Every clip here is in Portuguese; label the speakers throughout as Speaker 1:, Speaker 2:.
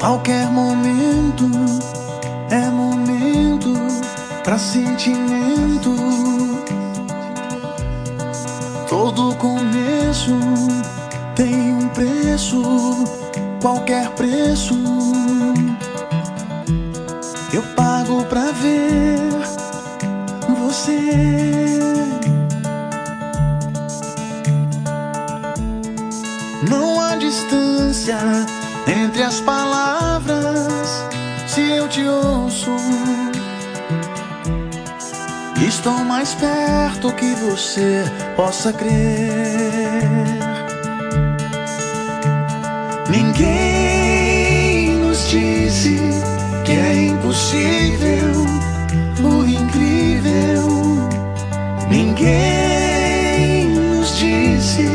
Speaker 1: Qualquer momento é momento pra sentimento. Todo começo tem um preço, qualquer preço. Eu pago pra ver você. Não há distância entre as palavras. Se eu te ouço, estou mais perto que você possa crer. Ninguém nos disse que é impossível o incrível. Ninguém nos disse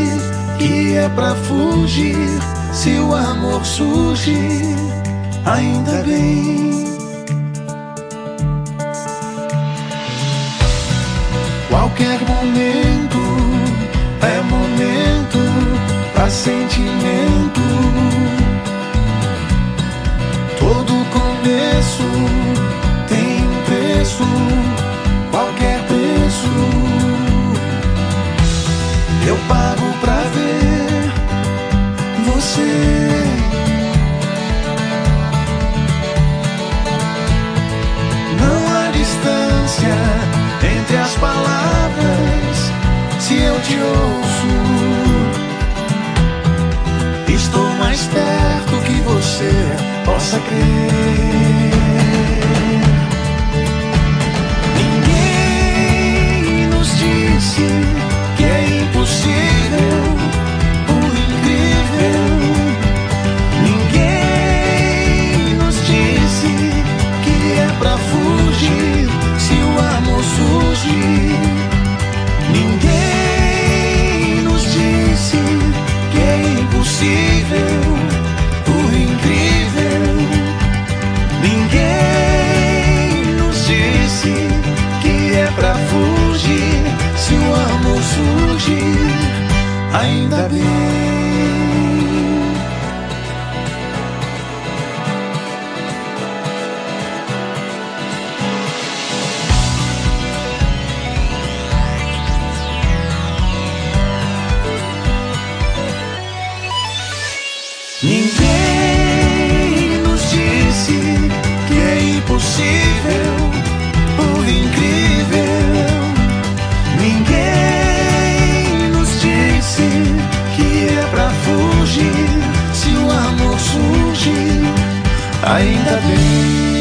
Speaker 1: que é pra fugir se o amor surge, ainda bem. Qualquer momento é momento pra sentimento. Você. Não há distância entre as palavras. Se eu te ouço, estou mais perto que você possa crer. Ninguém nos disse que é impossível Ninguém nos disse que é impossível o incrível. Ninguém nos disse que é pra fugir se o amor surgir. Ainda bem. Ninguém nos disse que é impossível o incrível. Ninguém nos disse que é pra fugir se o amor surge. Ainda bem.